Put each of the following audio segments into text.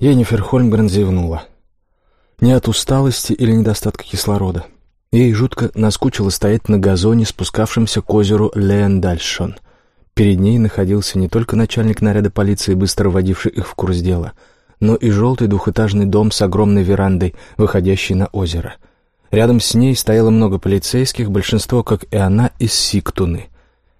Енифер Хольмгрен зевнула. Не от усталости или недостатка кислорода. Ей жутко наскучило стоять на газоне, спускавшемся к озеру Леендальшон. Перед ней находился не только начальник наряда полиции, быстро вводивший их в курс дела, но и желтый двухэтажный дом с огромной верандой, выходящей на озеро. Рядом с ней стояло много полицейских, большинство, как и она, из Сиктуны.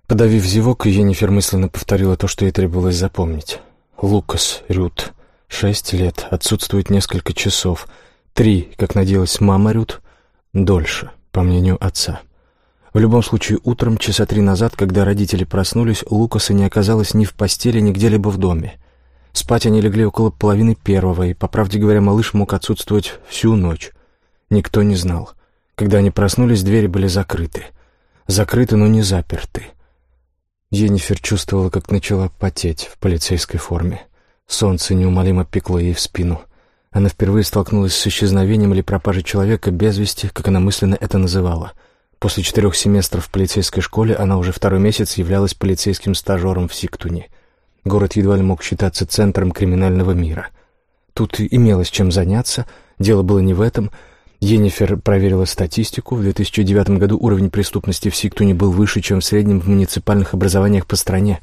Подавив зевок, Енифер мысленно повторила то, что ей требовалось запомнить. Лукас Рют. Шесть лет. Отсутствует несколько часов. Три, как надеялась мама Рют. Дольше, по мнению отца. В любом случае, утром, часа три назад, когда родители проснулись, Лукаса не оказалось ни в постели, ни где-либо в доме. Спать они легли около половины первого, и, по правде говоря, малыш мог отсутствовать всю ночь. Никто не знал. Когда они проснулись, двери были закрыты. Закрыты, но не заперты. Енифер чувствовала, как начала потеть в полицейской форме. Солнце неумолимо пекло ей в спину. Она впервые столкнулась с исчезновением или пропажей человека без вести, как она мысленно это называла. После четырех семестров в полицейской школе она уже второй месяц являлась полицейским стажером в Сиктуне. Город едва ли мог считаться центром криминального мира. Тут имелось чем заняться, дело было не в этом — Енифер проверила статистику. В 2009 году уровень преступности в Сиктуне был выше, чем в среднем в муниципальных образованиях по стране.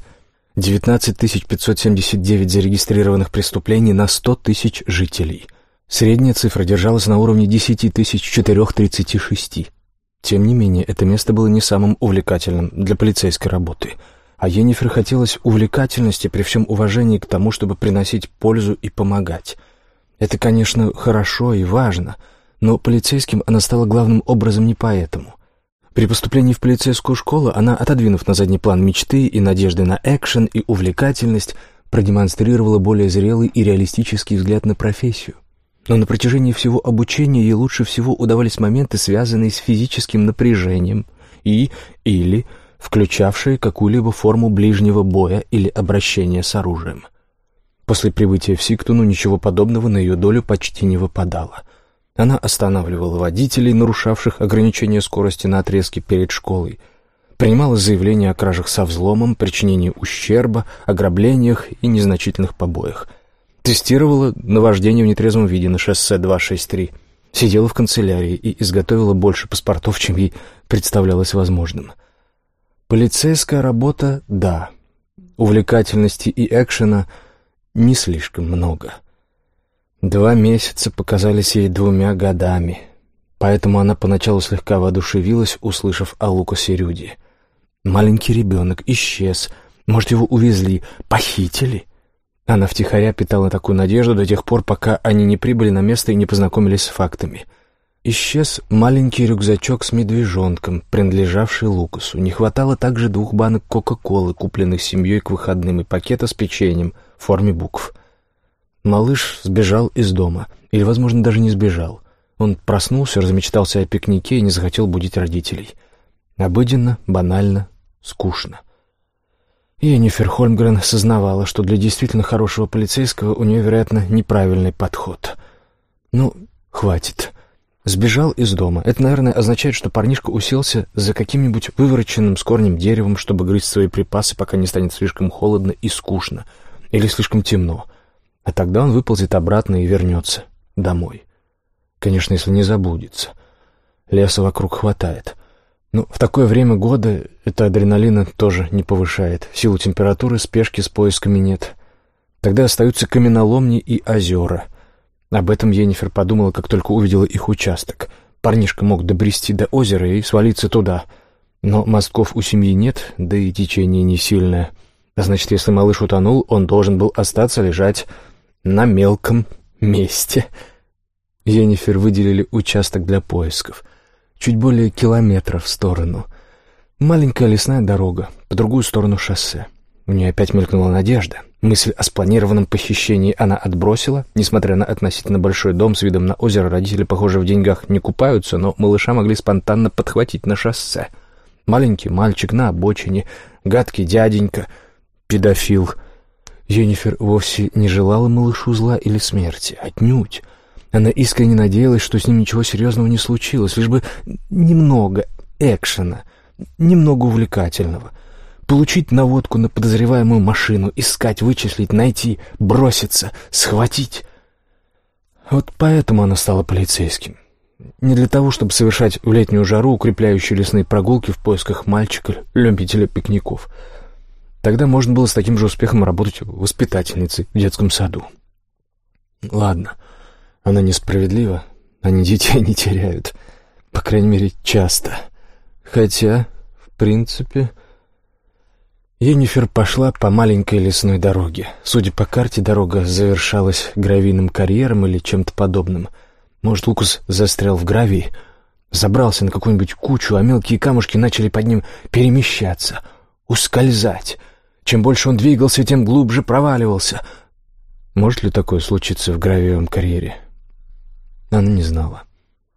19 579 зарегистрированных преступлений на 100 тысяч жителей. Средняя цифра держалась на уровне 10 436. Тем не менее, это место было не самым увлекательным для полицейской работы. А Енифер хотелось увлекательности при всем уважении к тому, чтобы приносить пользу и помогать. Это, конечно, хорошо и важно — но полицейским она стала главным образом не поэтому. При поступлении в полицейскую школу она, отодвинув на задний план мечты и надежды на экшен и увлекательность, продемонстрировала более зрелый и реалистический взгляд на профессию. Но на протяжении всего обучения ей лучше всего удавались моменты, связанные с физическим напряжением и или включавшие какую-либо форму ближнего боя или обращения с оружием. После прибытия в Сиктуну ничего подобного на ее долю почти не выпадало — она останавливала водителей, нарушавших ограничения скорости на отрезке перед школой, принимала заявления о кражах со взломом, причинении ущерба, ограблениях и незначительных побоях. Тестировала наваждение в нетрезвом виде на шоссе 263, сидела в канцелярии и изготовила больше паспортов, чем ей представлялось возможным. Полицейская работа — да. Увлекательности и экшена — не слишком много. — Два месяца показались ей двумя годами, поэтому она поначалу слегка воодушевилась, услышав о Лукасе Рюди. Маленький ребенок исчез, может, его увезли, похитили? Она втихаря питала такую надежду до тех пор, пока они не прибыли на место и не познакомились с фактами. Исчез маленький рюкзачок с медвежонком, принадлежавший Лукасу. Не хватало также двух банок Кока-Колы, купленных семьей к выходным, и пакета с печеньем в форме букв — Малыш сбежал из дома. Или, возможно, даже не сбежал. Он проснулся, размечтался о пикнике и не захотел будить родителей. Обыденно, банально, скучно. Енифер Хольмгрен сознавала, что для действительно хорошего полицейского у нее, вероятно, неправильный подход. Ну, хватит. Сбежал из дома. Это, наверное, означает, что парнишка уселся за каким-нибудь вывороченным с корнем деревом, чтобы грызть свои припасы, пока не станет слишком холодно и скучно. Или слишком темно. А тогда он выползет обратно и вернется домой. Конечно, если не забудется. Леса вокруг хватает. Но в такое время года это адреналина тоже не повышает. Силу температуры, спешки с поисками нет. Тогда остаются каменоломни и озера. Об этом Енифер подумала, как только увидела их участок. Парнишка мог добрести до озера и свалиться туда. Но мостков у семьи нет, да и течение не сильное. А значит, если малыш утонул, он должен был остаться лежать на мелком месте. Енифер выделили участок для поисков. Чуть более километра в сторону. Маленькая лесная дорога, по другую сторону шоссе. У нее опять мелькнула надежда. Мысль о спланированном похищении она отбросила. Несмотря на относительно большой дом с видом на озеро, родители, похоже, в деньгах не купаются, но малыша могли спонтанно подхватить на шоссе. Маленький мальчик на обочине, гадкий дяденька, педофил — Енифер вовсе не желала малышу зла или смерти, отнюдь. Она искренне надеялась, что с ним ничего серьезного не случилось, лишь бы немного экшена, немного увлекательного. Получить наводку на подозреваемую машину, искать, вычислить, найти, броситься, схватить. Вот поэтому она стала полицейским. Не для того, чтобы совершать в летнюю жару укрепляющие лесные прогулки в поисках мальчика, любителя пикников. Тогда можно было с таким же успехом работать воспитательницей в детском саду. Ладно, она несправедлива, они детей не теряют. По крайней мере, часто. Хотя, в принципе... Енифер пошла по маленькой лесной дороге. Судя по карте, дорога завершалась гравийным карьером или чем-то подобным. Может, Лукас застрял в гравии, забрался на какую-нибудь кучу, а мелкие камушки начали под ним перемещаться, ускользать. Чем больше он двигался, тем глубже проваливался. Может ли такое случиться в гравиевом карьере? Она не знала.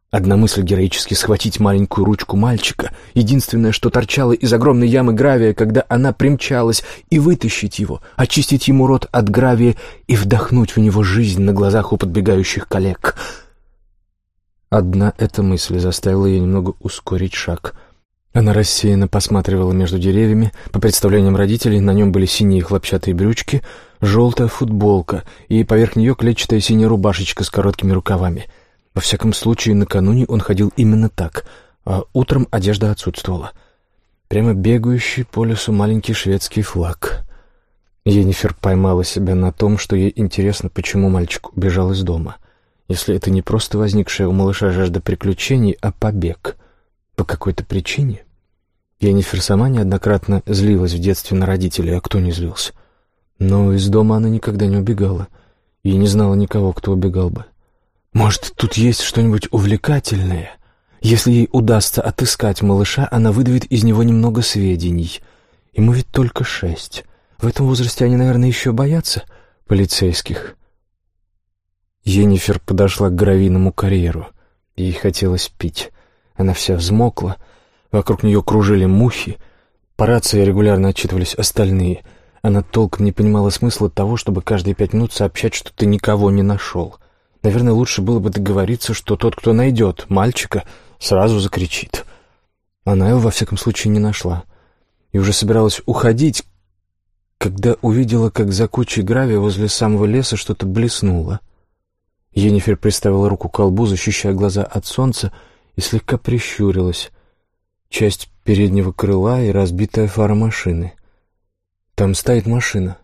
Одна мысль героически схватить маленькую ручку мальчика, единственное, что торчало из огромной ямы гравия, когда она примчалась, и вытащить его, очистить ему рот от гравия и вдохнуть в него жизнь на глазах у подбегающих коллег. Одна эта мысль заставила ее немного ускорить шаг. Она рассеянно посматривала между деревьями. По представлениям родителей, на нем были синие хлопчатые брючки, желтая футболка и поверх нее клетчатая синяя рубашечка с короткими рукавами — во всяком случае, накануне он ходил именно так, а утром одежда отсутствовала. Прямо бегающий по лесу маленький шведский флаг. Енифер поймала себя на том, что ей интересно, почему мальчик убежал из дома. Если это не просто возникшая у малыша жажда приключений, а побег. По какой-то причине. Енифер сама неоднократно злилась в детстве на родителей, а кто не злился. Но из дома она никогда не убегала и не знала никого, кто убегал бы. Может, тут есть что-нибудь увлекательное? Если ей удастся отыскать малыша, она выдавит из него немного сведений. Ему ведь только шесть. В этом возрасте они, наверное, еще боятся полицейских. Енифер подошла к гравийному карьеру. Ей хотелось пить. Она вся взмокла. Вокруг нее кружили мухи. По рации регулярно отчитывались остальные. Она толком не понимала смысла того, чтобы каждые пять минут сообщать, что ты никого не нашел. — Наверное, лучше было бы договориться, что тот, кто найдет мальчика, сразу закричит. Она его, во всяком случае, не нашла. И уже собиралась уходить, когда увидела, как за кучей гравия возле самого леса что-то блеснуло. Енифер приставила руку к колбу, защищая глаза от солнца, и слегка прищурилась. Часть переднего крыла и разбитая фара машины. Там стоит машина.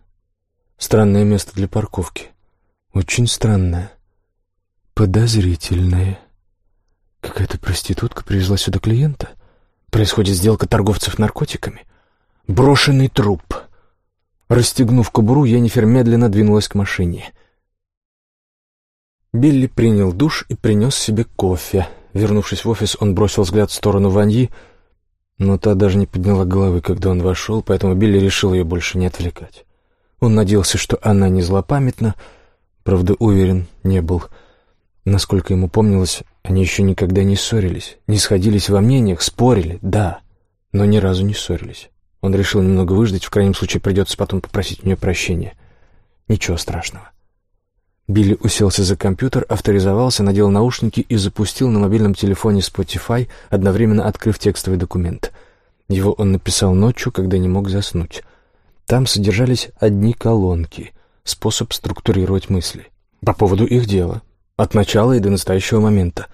Странное место для парковки. Очень странное. Подозрительное. Какая-то проститутка привезла сюда клиента? Происходит сделка торговцев наркотиками? Брошенный труп. Расстегнув кобуру, Енифер медленно двинулась к машине. Билли принял душ и принес себе кофе. Вернувшись в офис, он бросил взгляд в сторону Ваньи, но та даже не подняла головы, когда он вошел, поэтому Билли решил ее больше не отвлекать. Он надеялся, что она не злопамятна, правда, уверен, не был. Насколько ему помнилось, они еще никогда не ссорились, не сходились во мнениях, спорили, да, но ни разу не ссорились. Он решил немного выждать, в крайнем случае придется потом попросить у нее прощения. Ничего страшного. Билли уселся за компьютер, авторизовался, надел наушники и запустил на мобильном телефоне Spotify, одновременно открыв текстовый документ. Его он написал ночью, когда не мог заснуть. Там содержались одни колонки, способ структурировать мысли. По поводу их дела, от начала и до настоящего момента.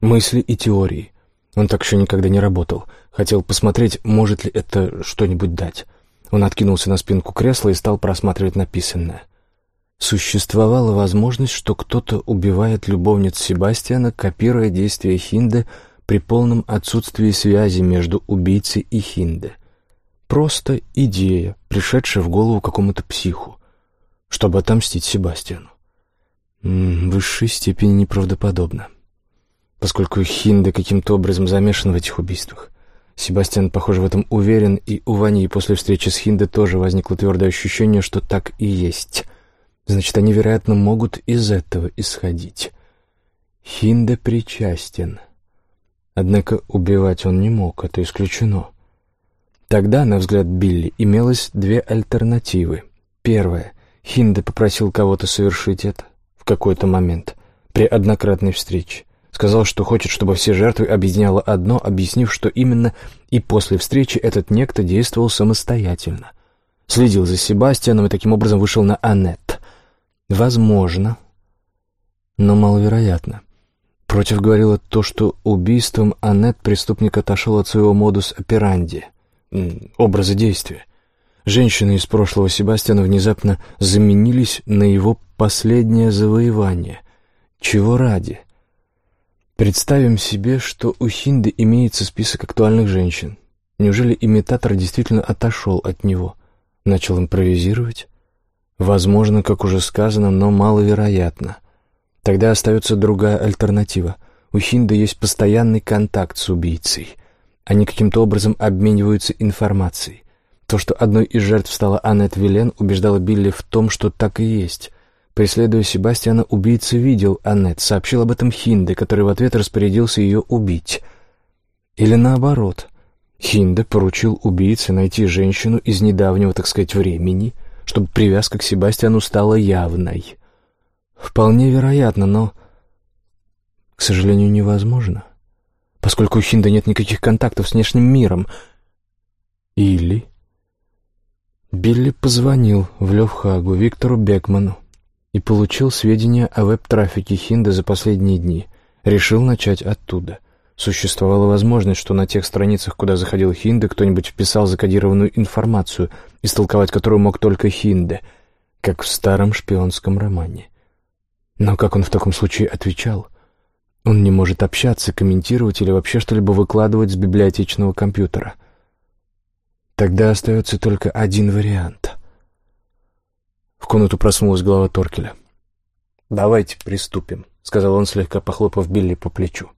Мысли и теории. Он так еще никогда не работал. Хотел посмотреть, может ли это что-нибудь дать. Он откинулся на спинку кресла и стал просматривать написанное. Существовала возможность, что кто-то убивает любовниц Себастьяна, копируя действия Хинде при полном отсутствии связи между убийцей и Хинде. Просто идея, пришедшая в голову какому-то психу, чтобы отомстить Себастьяну в высшей степени неправдоподобно, поскольку Хинде каким-то образом замешан в этих убийствах. Себастьян, похоже, в этом уверен, и у Вани после встречи с Хинде тоже возникло твердое ощущение, что так и есть. Значит, они, вероятно, могут из этого исходить. Хинде причастен. Однако убивать он не мог, это исключено. Тогда, на взгляд Билли, имелось две альтернативы. Первая — Хинде попросил кого-то совершить это в какой-то момент, при однократной встрече. Сказал, что хочет, чтобы все жертвы объединяло одно, объяснив, что именно и после встречи этот некто действовал самостоятельно. Следил за Себастьяном и таким образом вышел на Аннет. Возможно. но маловероятно. Против говорило то, что убийством Аннет преступник отошел от своего модус операнди, образа действия. Женщины из прошлого Себастьяна внезапно заменились на его последнее завоевание. Чего ради? Представим себе, что у Хинды имеется список актуальных женщин. Неужели имитатор действительно отошел от него? Начал импровизировать? Возможно, как уже сказано, но маловероятно. Тогда остается другая альтернатива. У Хинды есть постоянный контакт с убийцей. Они каким-то образом обмениваются информацией. То, что одной из жертв стала Аннет Вилен, убеждало Билли в том, что так и есть. Преследуя Себастьяна, убийца видел Аннет, сообщил об этом Хинде, который в ответ распорядился ее убить. Или наоборот. Хинде поручил убийце найти женщину из недавнего, так сказать, времени, чтобы привязка к Себастьяну стала явной. Вполне вероятно, но, к сожалению, невозможно, поскольку у Хинда нет никаких контактов с внешним миром. Или... Билли позвонил в Левхагу Виктору Бекману и получил сведения о веб-трафике Хинда за последние дни. Решил начать оттуда. Существовала возможность, что на тех страницах, куда заходил Хинде, кто-нибудь вписал закодированную информацию, истолковать которую мог только Хинде, как в старом шпионском романе. Но как он в таком случае отвечал? Он не может общаться, комментировать или вообще что-либо выкладывать с библиотечного компьютера. Тогда остается только один вариант. В комнату проснулась голова Торкеля. «Давайте приступим», — сказал он, слегка похлопав Билли по плечу.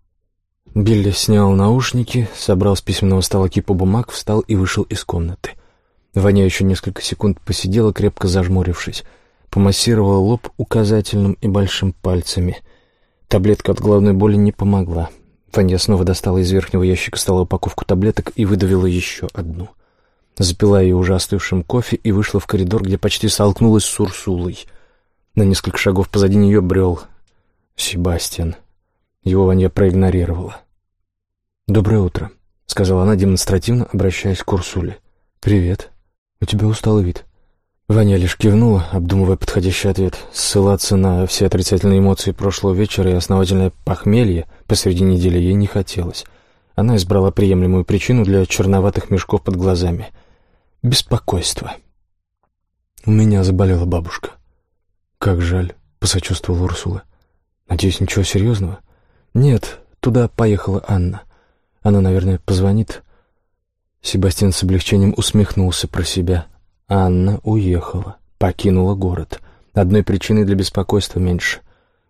Билли снял наушники, собрал с письменного стола кипу бумаг, встал и вышел из комнаты. Ваня еще несколько секунд посидела, крепко зажмурившись. Помассировала лоб указательным и большим пальцами. Таблетка от головной боли не помогла. Ваня снова достала из верхнего ящика стола упаковку таблеток и выдавила еще одну — запила ее уже остывшим кофе и вышла в коридор, где почти столкнулась с Урсулой. На несколько шагов позади нее брел Себастьян. Его Ваня проигнорировала. «Доброе утро», — сказала она демонстративно, обращаясь к Урсуле. «Привет. У тебя усталый вид». Ваня лишь кивнула, обдумывая подходящий ответ. Ссылаться на все отрицательные эмоции прошлого вечера и основательное похмелье посреди недели ей не хотелось. Она избрала приемлемую причину для черноватых мешков под глазами — беспокойство. «У меня заболела бабушка». «Как жаль», — посочувствовала Урсула. «Надеюсь, ничего серьезного?» «Нет, туда поехала Анна. Она, наверное, позвонит». Себастьян с облегчением усмехнулся про себя. Анна уехала, покинула город. Одной причины для беспокойства меньше.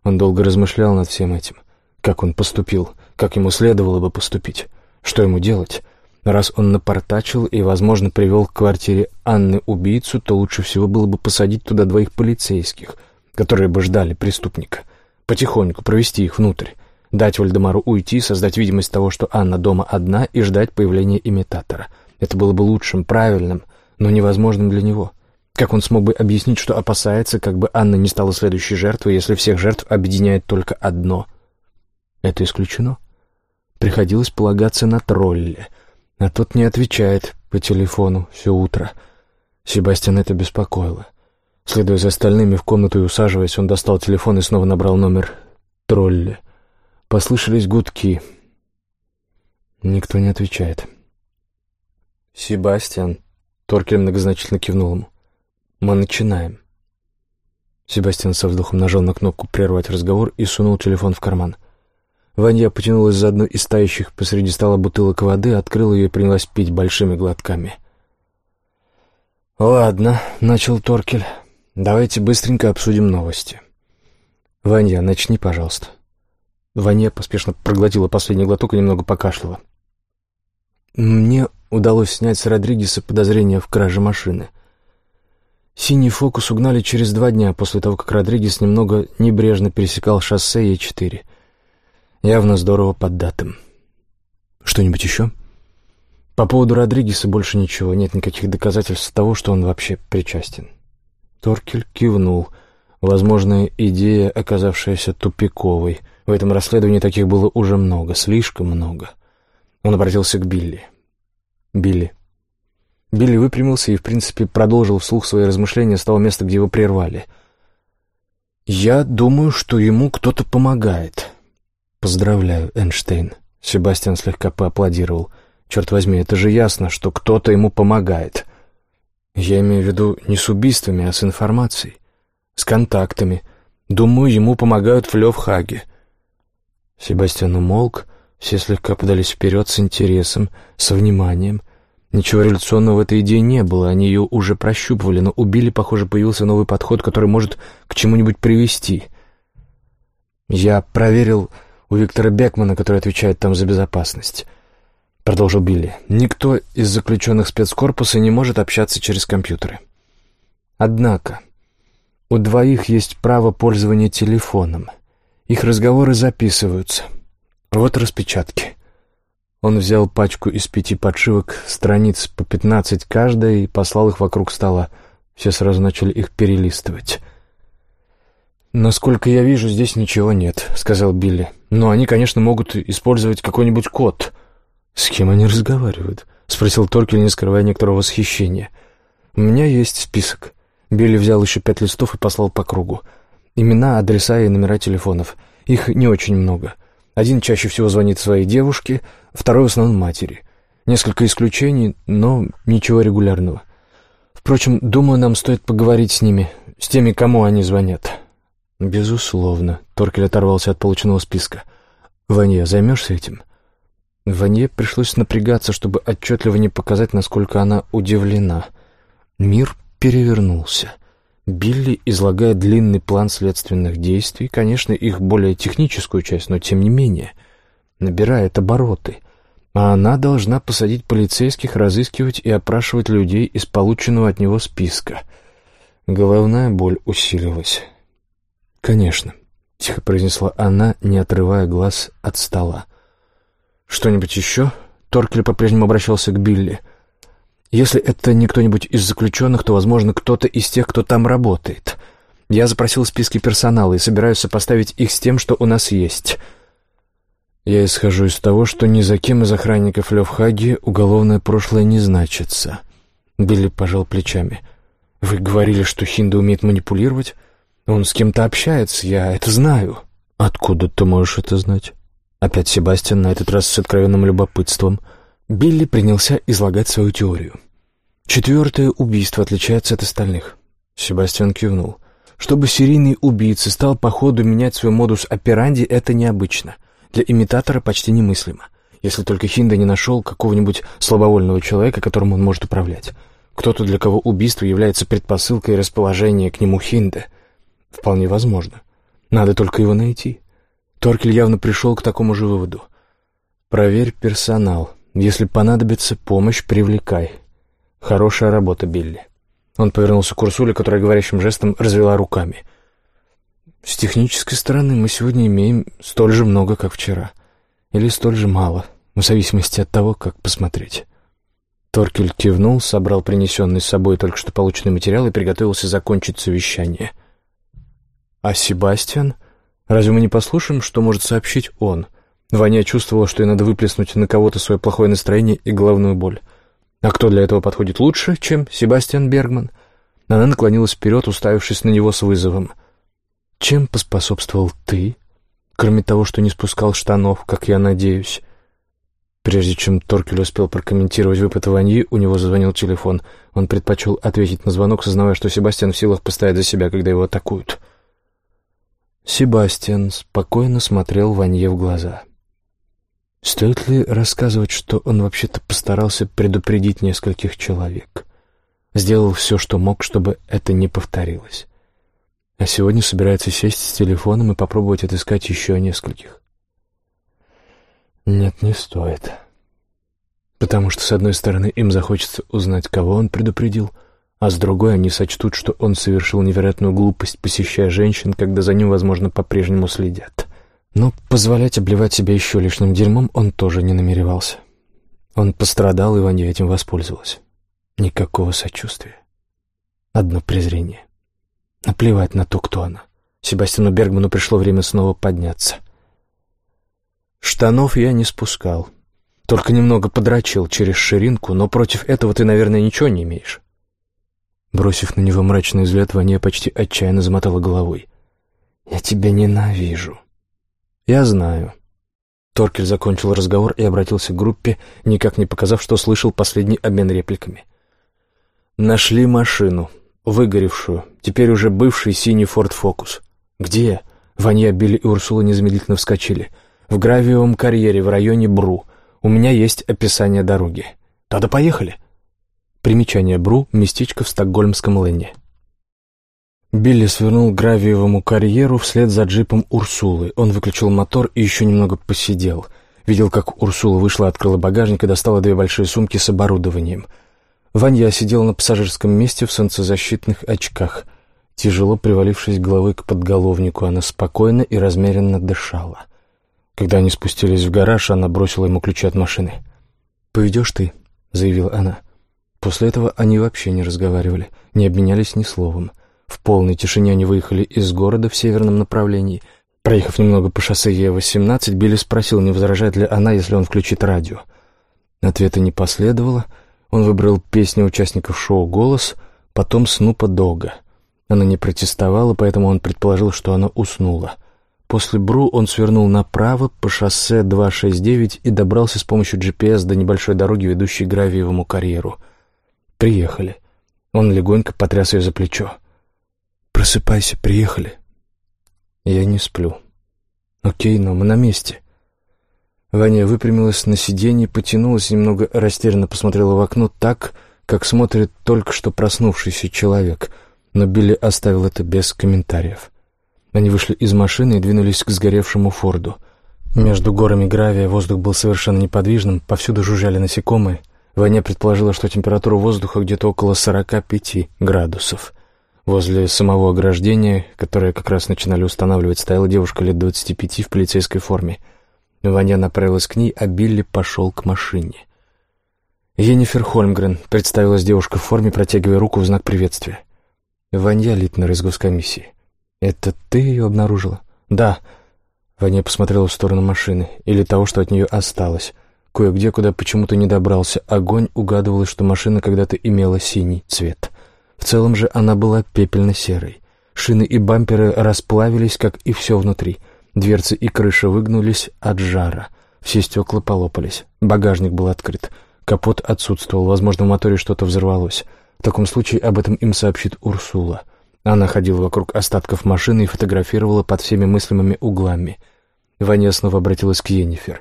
Он долго размышлял над всем этим. Как он поступил, как ему следовало бы поступить, что ему делать. Раз он напортачил и, возможно, привел к квартире Анны убийцу, то лучше всего было бы посадить туда двоих полицейских, которые бы ждали преступника. Потихоньку провести их внутрь, дать Вальдемару уйти, создать видимость того, что Анна дома одна, и ждать появления имитатора. Это было бы лучшим, правильным, но невозможным для него. Как он смог бы объяснить, что опасается, как бы Анна не стала следующей жертвой, если всех жертв объединяет только одно? Это исключено. Приходилось полагаться на тролля — а тот не отвечает по телефону все утро. Себастьян это беспокоило. Следуя за остальными в комнату и усаживаясь, он достал телефон и снова набрал номер тролля. Послышались гудки. Никто не отвечает. «Себастьян», — Торкель многозначительно кивнул ему, — «мы начинаем». Себастьян со вздохом нажал на кнопку «Прервать разговор» и сунул телефон в карман. Ваня потянулась за одной из стоящих посреди стола бутылок воды, открыла ее и принялась пить большими глотками. «Ладно», — начал Торкель, — «давайте быстренько обсудим новости». «Ваня, начни, пожалуйста». Ваня поспешно проглотила последний глоток и немного покашляла. «Мне удалось снять с Родригеса подозрения в краже машины. Синий фокус угнали через два дня после того, как Родригес немного небрежно пересекал шоссе Е4». Явно здорово поддатым. Что-нибудь еще? По поводу Родригеса больше ничего, нет никаких доказательств того, что он вообще причастен. Торкель кивнул. Возможная идея, оказавшаяся тупиковой. В этом расследовании таких было уже много, слишком много. Он обратился к Билли. «Билли». Билли выпрямился и, в принципе, продолжил вслух свои размышления с того места, где его прервали. «Я думаю, что ему кто-то помогает». «Поздравляю, Эйнштейн». Себастьян слегка поаплодировал. «Черт возьми, это же ясно, что кто-то ему помогает». «Я имею в виду не с убийствами, а с информацией, с контактами. Думаю, ему помогают в Левхаге». Себастьян умолк, все слегка подались вперед с интересом, со вниманием. Ничего революционного в этой идее не было, они ее уже прощупывали, но у Билли, похоже, появился новый подход, который может к чему-нибудь привести. «Я проверил у Виктора Бекмана, который отвечает там за безопасность», — продолжил Билли. «Никто из заключенных спецкорпуса не может общаться через компьютеры. Однако у двоих есть право пользования телефоном. Их разговоры записываются». Вот распечатки. Он взял пачку из пяти подшивок, страниц по пятнадцать каждая, и послал их вокруг стола. Все сразу начали их перелистывать. «Насколько я вижу, здесь ничего нет», — сказал Билли. «Но они, конечно, могут использовать какой-нибудь код». «С кем они разговаривают?» — спросил Торкель, не скрывая некоторого восхищения. «У меня есть список». Билли взял еще пять листов и послал по кругу. Имена, адреса и номера телефонов. Их не очень много. Один чаще всего звонит своей девушке, второй в основном матери. Несколько исключений, но ничего регулярного. Впрочем, думаю, нам стоит поговорить с ними, с теми, кому они звонят. Безусловно. Торкель оторвался от полученного списка. Ванья, займешься этим? Ванье пришлось напрягаться, чтобы отчетливо не показать, насколько она удивлена. Мир перевернулся. Билли излагает длинный план следственных действий, конечно, их более техническую часть, но тем не менее, набирает обороты. А она должна посадить полицейских, разыскивать и опрашивать людей из полученного от него списка. Головная боль усилилась. «Конечно», — тихо произнесла она, не отрывая глаз от стола. «Что-нибудь еще?» Торкель по-прежнему обращался к Билли — если это не кто-нибудь из заключенных, то, возможно, кто-то из тех, кто там работает. Я запросил списки персонала и собираюсь сопоставить их с тем, что у нас есть. Я исхожу из того, что ни за кем из охранников Левхаги уголовное прошлое не значится. Билли пожал плечами. Вы говорили, что Хинда умеет манипулировать? Он с кем-то общается, я это знаю. Откуда ты можешь это знать? Опять Себастьян, на этот раз с откровенным любопытством — Билли принялся излагать свою теорию. Четвертое убийство отличается от остальных. Себастьян кивнул. Чтобы серийный убийца стал по ходу менять свой модус операнди, это необычно. Для имитатора почти немыслимо. Если только Хинда не нашел какого-нибудь слабовольного человека, которым он может управлять. Кто-то, для кого убийство является предпосылкой расположения к нему Хинда. Вполне возможно. Надо только его найти. Торкель явно пришел к такому же выводу. «Проверь персонал», если понадобится помощь, привлекай. Хорошая работа, Билли. Он повернулся к Урсуле, которая говорящим жестом развела руками. С технической стороны мы сегодня имеем столь же много, как вчера. Или столь же мало, в зависимости от того, как посмотреть. Торкель кивнул, собрал принесенный с собой только что полученный материал и приготовился закончить совещание. «А Себастьян? Разве мы не послушаем, что может сообщить он?» Ваня чувствовала, что ей надо выплеснуть на кого-то свое плохое настроение и головную боль. А кто для этого подходит лучше, чем Себастьян Бергман? Она наклонилась вперед, уставившись на него с вызовом. «Чем поспособствовал ты, кроме того, что не спускал штанов, как я надеюсь?» Прежде чем Торкель успел прокомментировать выпад Ваньи, у него зазвонил телефон. Он предпочел ответить на звонок, сознавая, что Себастьян в силах постоять за себя, когда его атакуют. Себастьян спокойно смотрел Ванье в глаза. Стоит ли рассказывать, что он вообще-то постарался предупредить нескольких человек? Сделал все, что мог, чтобы это не повторилось. А сегодня собирается сесть с телефоном и попробовать отыскать еще нескольких. Нет, не стоит. Потому что, с одной стороны, им захочется узнать, кого он предупредил, а с другой они сочтут, что он совершил невероятную глупость, посещая женщин, когда за ним, возможно, по-прежнему следят. Но позволять обливать себя еще лишним дерьмом он тоже не намеревался. Он пострадал, и Ваня этим воспользовалась. Никакого сочувствия. Одно презрение. Наплевать на то, кто она. Себастьяну Бергману пришло время снова подняться. Штанов я не спускал. Только немного подрочил через ширинку, но против этого ты, наверное, ничего не имеешь. Бросив на него мрачный взгляд, Ваня почти отчаянно замотала головой. «Я тебя ненавижу». «Я знаю». Торкель закончил разговор и обратился к группе, никак не показав, что слышал последний обмен репликами. «Нашли машину, выгоревшую, теперь уже бывший синий Форд Фокус. Где?» Ваня, Билли и Урсула незамедлительно вскочили. «В гравиевом карьере в районе Бру. У меня есть описание дороги. Тогда поехали». Примечание Бру — местечко в стокгольмском Ленне. Билли свернул к гравиевому карьеру вслед за джипом Урсулы. Он выключил мотор и еще немного посидел. Видел, как Урсула вышла, открыла багажник и достала две большие сумки с оборудованием. Ванья сидел на пассажирском месте в солнцезащитных очках. Тяжело привалившись головой к подголовнику, она спокойно и размеренно дышала. Когда они спустились в гараж, она бросила ему ключи от машины. «Поведешь ты», — заявила она. После этого они вообще не разговаривали, не обменялись ни словом. В полной тишине они выехали из города в северном направлении. Проехав немного по шоссе Е-18, Билли спросил, не возражает ли она, если он включит радио. Ответа не последовало. Он выбрал песню участников шоу «Голос», потом «Снупа Дога». Она не протестовала, поэтому он предположил, что она уснула. После Бру он свернул направо по шоссе 269 и добрался с помощью GPS до небольшой дороги, ведущей к Гравиевому карьеру. «Приехали». Он легонько потряс ее за плечо. «Просыпайся, приехали». «Я не сплю». «Окей, но мы на месте». Ваня выпрямилась на сиденье, потянулась немного растерянно посмотрела в окно так, как смотрит только что проснувшийся человек, но Билли оставил это без комментариев. Они вышли из машины и двинулись к сгоревшему Форду. Между горами гравия воздух был совершенно неподвижным, повсюду жужжали насекомые. Ваня предположила, что температура воздуха где-то около 45 градусов. Возле самого ограждения, которое как раз начинали устанавливать, стояла девушка лет двадцати пяти в полицейской форме. Ваня направилась к ней, а Билли пошел к машине. «Енифер Хольмгрен», — представилась девушка в форме, протягивая руку в знак приветствия. «Ваня Литнер из госкомиссии». «Это ты ее обнаружила?» «Да». Ваня посмотрела в сторону машины, или того, что от нее осталось. Кое-где, куда почему-то не добрался огонь, угадывалось, что машина когда-то имела синий цвет. В целом же она была пепельно-серой. Шины и бамперы расплавились, как и все внутри. Дверцы и крыша выгнулись от жара. Все стекла полопались. Багажник был открыт. Капот отсутствовал. Возможно, в моторе что-то взорвалось. В таком случае об этом им сообщит Урсула. Она ходила вокруг остатков машины и фотографировала под всеми мыслимыми углами. Ваня снова обратилась к Енифер.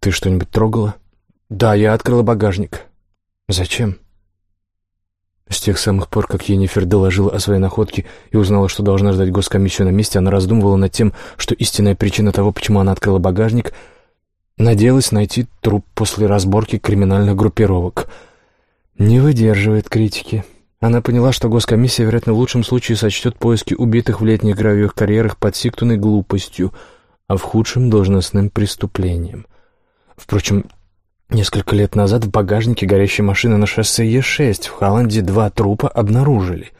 «Ты что-нибудь трогала?» «Да, я открыла багажник». «Зачем?» С тех самых пор, как Енифер доложила о своей находке и узнала, что должна ждать госкомиссию на месте, она раздумывала над тем, что истинная причина того, почему она открыла багажник, надеялась найти труп после разборки криминальных группировок. Не выдерживает критики. Она поняла, что госкомиссия, вероятно, в лучшем случае сочтет поиски убитых в летних гравиевых карьерах подсиктанной глупостью, а в худшем — должностным преступлением. Впрочем, Несколько лет назад в багажнике горящей машины на шоссе Е6 в Холландии два трупа обнаружили.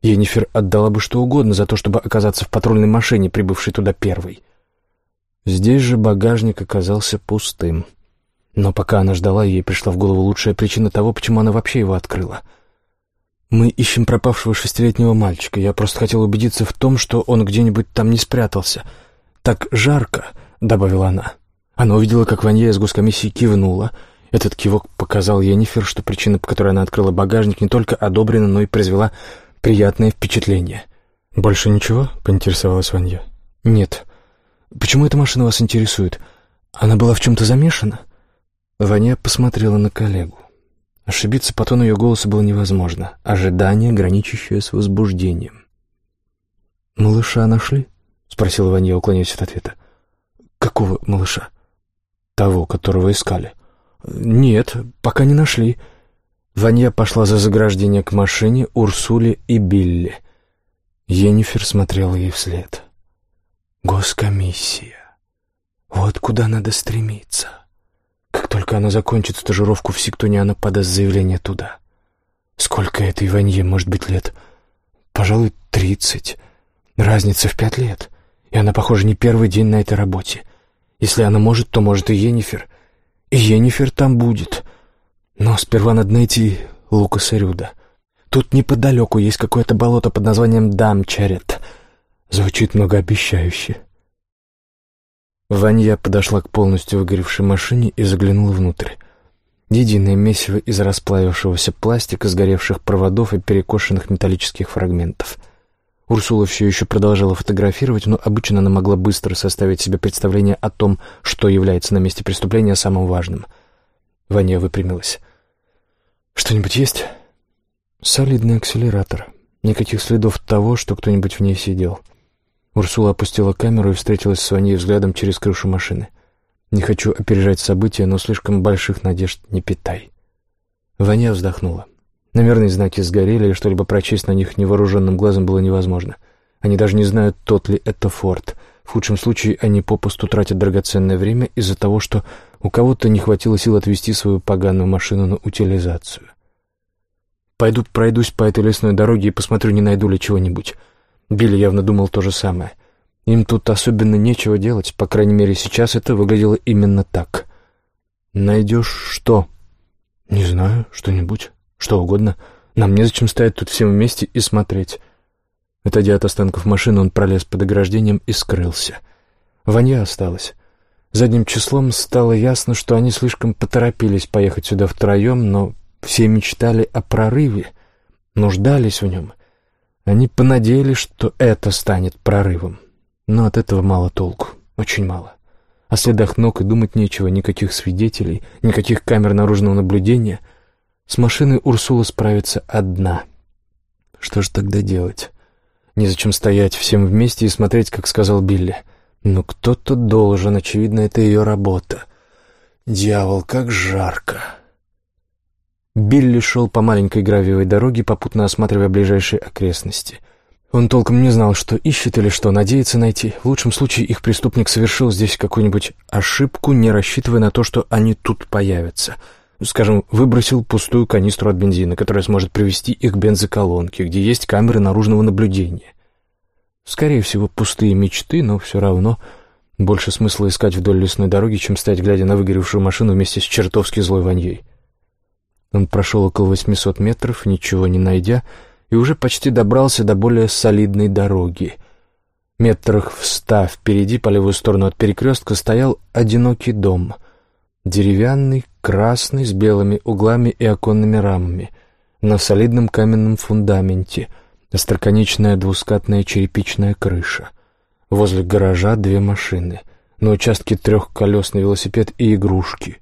Енифер отдала бы что угодно за то, чтобы оказаться в патрульной машине, прибывшей туда первой. Здесь же багажник оказался пустым. Но пока она ждала, ей пришла в голову лучшая причина того, почему она вообще его открыла. «Мы ищем пропавшего шестилетнего мальчика. Я просто хотела убедиться в том, что он где-нибудь там не спрятался. Так жарко», — добавила она. Она увидела, как Ванья из госкомиссии кивнула. Этот кивок показал Енифер, что причина, по которой она открыла багажник, не только одобрена, но и произвела приятное впечатление. «Больше ничего?» — поинтересовалась Ванья. «Нет. Почему эта машина вас интересует? Она была в чем-то замешана?» Ваня посмотрела на коллегу. Ошибиться по тону ее голоса было невозможно. Ожидание, граничащее с возбуждением. «Малыша нашли?» — спросила Ваня, уклоняясь от ответа. «Какого малыша?» Того, которого искали? Нет, пока не нашли. Ваня пошла за заграждение к машине Урсуле и Билли. Енифер смотрела ей вслед. Госкомиссия. Вот куда надо стремиться. Как только она закончит стажировку в Сиктоне, она подаст заявление туда. Сколько этой Ванье может быть лет? Пожалуй, тридцать. Разница в пять лет. И она, похоже, не первый день на этой работе. Если она может, то может и Енифер. И Енифер там будет. Но сперва надо найти Лукаса Рюда. Тут неподалеку есть какое-то болото под названием Дамчарет. Звучит многообещающе. Ванья подошла к полностью выгоревшей машине и заглянула внутрь. Единое месиво из расплавившегося пластика, сгоревших проводов и перекошенных металлических фрагментов. Урсула все еще продолжала фотографировать, но обычно она могла быстро составить себе представление о том, что является на месте преступления самым важным. Ваня выпрямилась. «Что-нибудь есть?» «Солидный акселератор. Никаких следов того, что кто-нибудь в ней сидел». Урсула опустила камеру и встретилась с Ваней взглядом через крышу машины. «Не хочу опережать события, но слишком больших надежд не питай». Ваня вздохнула. Номерные знаки сгорели, и что-либо прочесть на них невооруженным глазом было невозможно. Они даже не знают, тот ли это форт. В худшем случае они попусту тратят драгоценное время из-за того, что у кого-то не хватило сил отвезти свою поганую машину на утилизацию. «Пойду пройдусь по этой лесной дороге и посмотрю, не найду ли чего-нибудь». Билли явно думал то же самое. Им тут особенно нечего делать, по крайней мере, сейчас это выглядело именно так. «Найдешь что?» «Не знаю, что-нибудь». Что угодно. Нам незачем стоять тут всем вместе и смотреть. Отойдя от останков машины, он пролез под ограждением и скрылся. Ванья осталась. Задним числом стало ясно, что они слишком поторопились поехать сюда втроем, но все мечтали о прорыве, нуждались в нем. Они понадеялись, что это станет прорывом. Но от этого мало толку, очень мало. О следах ног и думать нечего, никаких свидетелей, никаких камер наружного наблюдения — с машиной Урсула справится одна. Что же тогда делать? Незачем стоять всем вместе и смотреть, как сказал Билли. Но кто-то должен, очевидно, это ее работа. Дьявол, как жарко. Билли шел по маленькой гравиевой дороге, попутно осматривая ближайшие окрестности. Он толком не знал, что ищет или что надеется найти. В лучшем случае их преступник совершил здесь какую-нибудь ошибку, не рассчитывая на то, что они тут появятся — Скажем, выбросил пустую канистру от бензина, которая сможет привести их к бензоколонке, где есть камеры наружного наблюдения. Скорее всего, пустые мечты, но все равно больше смысла искать вдоль лесной дороги, чем стоять, глядя на выгоревшую машину вместе с чертовски злой ваньей. Он прошел около 800 метров, ничего не найдя, и уже почти добрался до более солидной дороги. Метрах в ста впереди, по левую сторону от перекрестка, стоял одинокий дом — Деревянный, красный, с белыми углами и оконными рамами, на солидном каменном фундаменте, остроконечная двускатная черепичная крыша. Возле гаража две машины, на участке трехколесный велосипед и игрушки.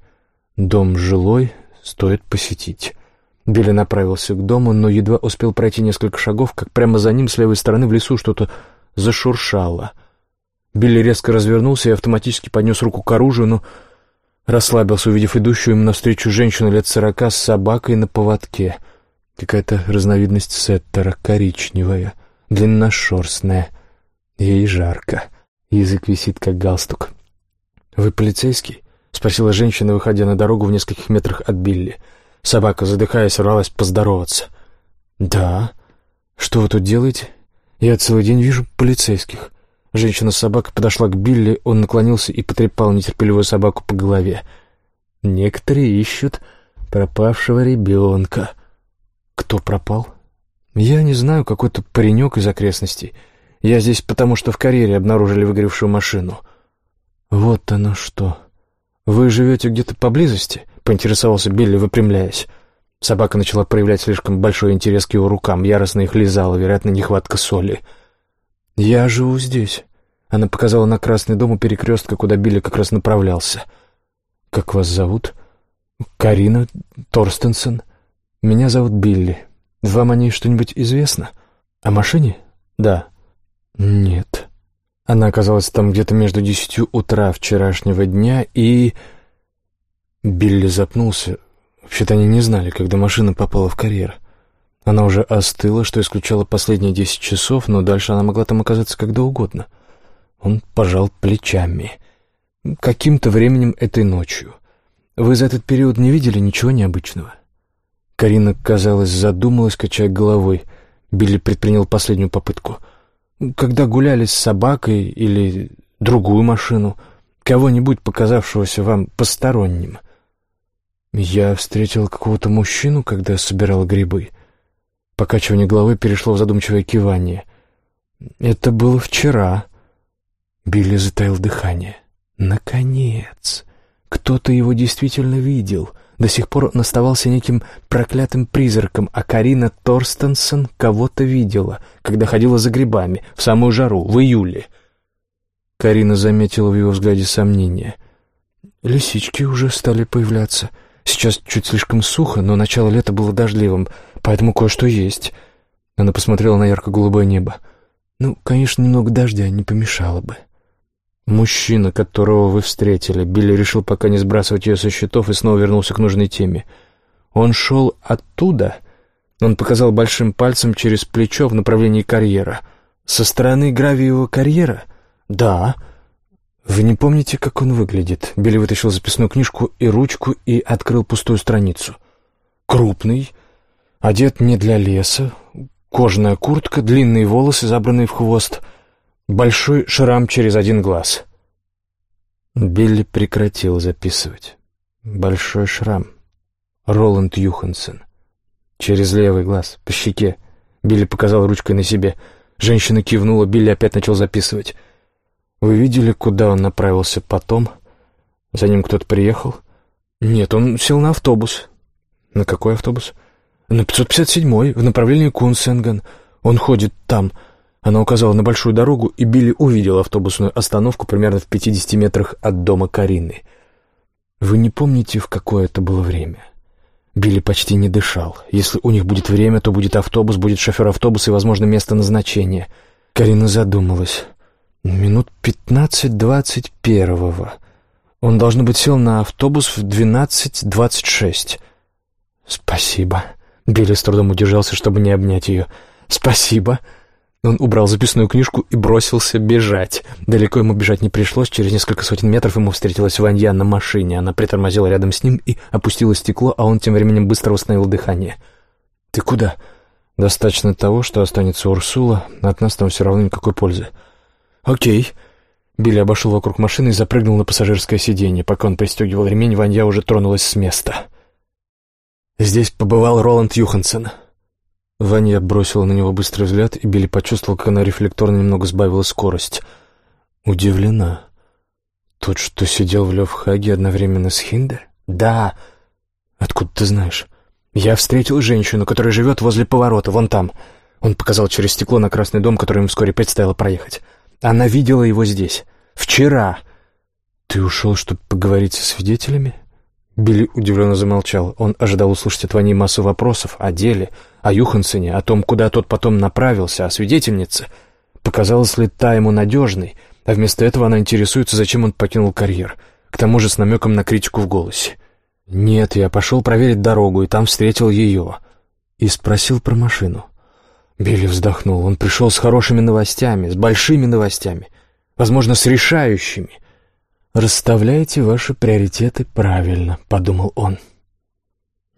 Дом жилой, стоит посетить. Билли направился к дому, но едва успел пройти несколько шагов, как прямо за ним с левой стороны в лесу что-то зашуршало. Билли резко развернулся и автоматически поднес руку к оружию, но Расслабился, увидев идущую ему навстречу женщину лет сорока с собакой на поводке. Какая-то разновидность сеттера, коричневая, длинношерстная. Ей жарко. Язык висит, как галстук. «Вы полицейский?» — спросила женщина, выходя на дорогу в нескольких метрах от Билли. Собака, задыхаясь, рвалась поздороваться. «Да. Что вы тут делаете? Я целый день вижу полицейских. Женщина с собакой подошла к Билли, он наклонился и потрепал нетерпеливую собаку по голове. «Некоторые ищут пропавшего ребенка». «Кто пропал?» «Я не знаю, какой-то паренек из окрестностей. Я здесь потому, что в карьере обнаружили выгоревшую машину». «Вот оно что. Вы живете где-то поблизости?» — поинтересовался Билли, выпрямляясь. Собака начала проявлять слишком большой интерес к его рукам, яростно их лизала, вероятно, нехватка соли. «Я живу здесь». Она показала на красный дом у перекрестка, куда Билли как раз направлялся. «Как вас зовут?» «Карина Торстенсен. Меня зовут Билли. Вам о ней что-нибудь известно? О машине?» «Да». «Нет». Она оказалась там где-то между десятью утра вчерашнего дня и... Билли запнулся. Вообще-то они не знали, когда машина попала в карьер. Она уже остыла, что исключало последние десять часов, но дальше она могла там оказаться когда угодно. Он пожал плечами. Каким-то временем этой ночью. Вы за этот период не видели ничего необычного? Карина, казалось, задумалась, качая головой. Билли предпринял последнюю попытку. Когда гуляли с собакой или другую машину, кого-нибудь, показавшегося вам посторонним. Я встретил какого-то мужчину, когда собирал грибы — Покачивание головы перешло в задумчивое кивание. Это было вчера. Билли затаил дыхание. Наконец! Кто-то его действительно видел. До сих пор он оставался неким проклятым призраком, а Карина Торстенсон кого-то видела, когда ходила за грибами, в самую жару, в июле. Карина заметила в его взгляде сомнение. Лисички уже стали появляться. Сейчас чуть слишком сухо, но начало лета было дождливым, поэтому кое-что есть. Она посмотрела на ярко-голубое небо. Ну, конечно, немного дождя не помешало бы. Мужчина, которого вы встретили, Билли решил пока не сбрасывать ее со счетов и снова вернулся к нужной теме. Он шел оттуда. Он показал большим пальцем через плечо в направлении карьера. Со стороны гравиевого карьера? Да. Вы не помните, как он выглядит? Билли вытащил записную книжку и ручку и открыл пустую страницу. Крупный, одет не для леса, кожаная куртка, длинные волосы, забранные в хвост — Большой шрам через один глаз. Билли прекратил записывать. Большой шрам. Роланд Юхансон. Через левый глаз, по щеке. Билли показал ручкой на себе. Женщина кивнула, Билли опять начал записывать. «Вы видели, куда он направился потом? За ним кто-то приехал?» «Нет, он сел на автобус». «На какой автобус?» «На 557-й, в направлении Кунсенган. Он ходит там». Она указала на большую дорогу, и Билли увидел автобусную остановку примерно в 50 метрах от дома Карины. Вы не помните, в какое это было время? Билли почти не дышал. Если у них будет время, то будет автобус, будет шофер автобуса и, возможно, место назначения. Карина задумалась. Минут пятнадцать-двадцать первого. Он, должно быть, сел на автобус в двенадцать двадцать шесть. «Спасибо». Билли с трудом удержался, чтобы не обнять ее. «Спасибо». Он убрал записную книжку и бросился бежать. Далеко ему бежать не пришлось. Через несколько сотен метров ему встретилась Ванья на машине. Она притормозила рядом с ним и опустила стекло, а он тем временем быстро восстановил дыхание. «Ты куда?» «Достаточно того, что останется Урсула. От нас там все равно никакой пользы». «Окей». Билли обошел вокруг машины и запрыгнул на пассажирское сиденье. Пока он пристегивал ремень, Ванья уже тронулась с места. Здесь побывал Роланд Юхансен. Ваня бросила на него быстрый взгляд, и Билли почувствовал, как она рефлекторно немного сбавила скорость. Удивлена. Тот, что сидел в Левхаге одновременно с Хиндер? Да. Откуда ты знаешь? Я встретил женщину, которая живет возле поворота, вон там. Он показал через стекло на красный дом, который им вскоре предстояло проехать. Она видела его здесь. Вчера. Ты ушел, чтобы поговорить со свидетелями? Билли удивленно замолчал. Он ожидал услышать от Вани массу вопросов о деле, о Юхансене, о том, куда тот потом направился, о свидетельнице. Показалось ли та ему надежной, а вместо этого она интересуется, зачем он покинул карьер, к тому же с намеком на критику в голосе. «Нет, я пошел проверить дорогу, и там встретил ее». И спросил про машину. Билли вздохнул. Он пришел с хорошими новостями, с большими новостями, возможно, с решающими. «Расставляете ваши приоритеты правильно», — подумал он.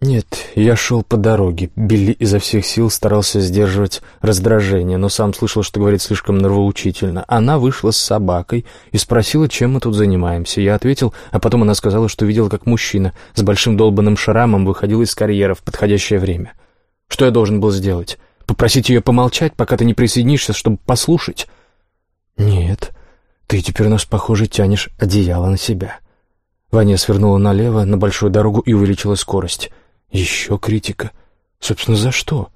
«Нет, я шел по дороге. Билли изо всех сил старался сдерживать раздражение, но сам слышал, что говорит слишком нравоучительно. Она вышла с собакой и спросила, чем мы тут занимаемся. Я ответил, а потом она сказала, что видела, как мужчина с большим долбанным шрамом выходил из карьера в подходящее время. Что я должен был сделать? Попросить ее помолчать, пока ты не присоединишься, чтобы послушать?» «Нет, ты теперь нас, похоже, тянешь одеяло на себя. Ваня свернула налево на большую дорогу и увеличила скорость. Еще критика. Собственно, за что?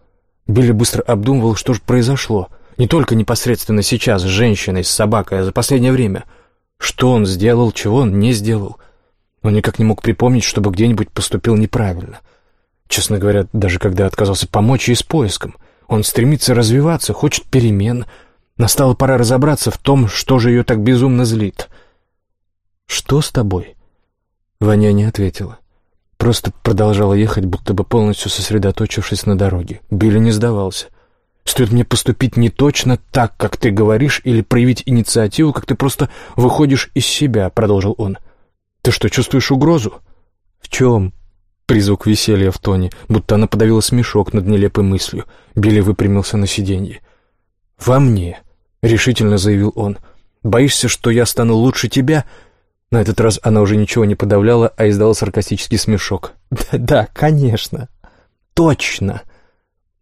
Билли быстро обдумывал, что же произошло. Не только непосредственно сейчас с женщиной, с собакой, а за последнее время. Что он сделал, чего он не сделал. Он никак не мог припомнить, чтобы где-нибудь поступил неправильно. Честно говоря, даже когда отказался помочь ей с поиском. Он стремится развиваться, хочет перемен — Настала пора разобраться в том, что же ее так безумно злит. «Что с тобой?» Ваня не ответила. Просто продолжала ехать, будто бы полностью сосредоточившись на дороге. Билли не сдавался. «Стоит мне поступить не точно так, как ты говоришь, или проявить инициативу, как ты просто выходишь из себя», — продолжил он. «Ты что, чувствуешь угрозу?» «В чем?» Призвук веселья в тоне, будто она подавила смешок над нелепой мыслью. Билли выпрямился на сиденье. «Во мне», — решительно заявил он. «Боишься, что я стану лучше тебя?» На этот раз она уже ничего не подавляла, а издала саркастический смешок. «Да, да, конечно. Точно!»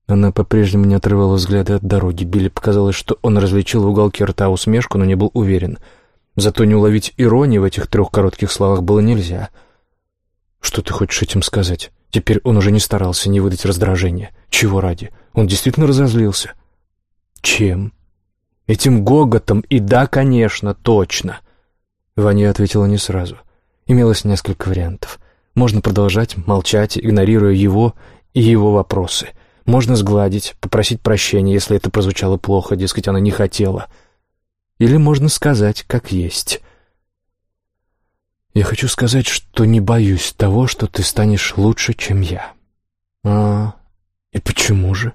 Она по-прежнему не отрывала взгляда от дороги. Билли показалось, что он различил в уголке рта усмешку, но не был уверен. Зато не уловить иронии в этих трех коротких словах было нельзя. «Что ты хочешь этим сказать?» Теперь он уже не старался не выдать раздражения. Чего ради? Он действительно разозлился. Чем? Этим гоготом, и да, конечно, точно. Ваня ответила не сразу. Имелось несколько вариантов. Можно продолжать молчать, игнорируя его и его вопросы. Можно сгладить, попросить прощения, если это прозвучало плохо, дескать, она не хотела. Или можно сказать, как есть. «Я хочу сказать, что не боюсь того, что ты станешь лучше, чем я». «А, и почему же?»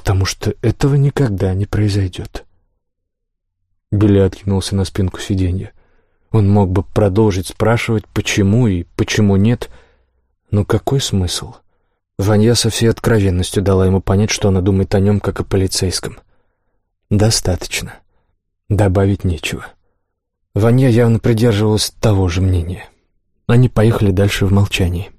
«Потому что этого никогда не произойдет». Билли откинулся на спинку сиденья. Он мог бы продолжить спрашивать, почему и почему нет, но какой смысл? Ванья со всей откровенностью дала ему понять, что она думает о нем, как о полицейском. Достаточно. Добавить нечего. Ванья явно придерживалась того же мнения. Они поехали дальше в молчании.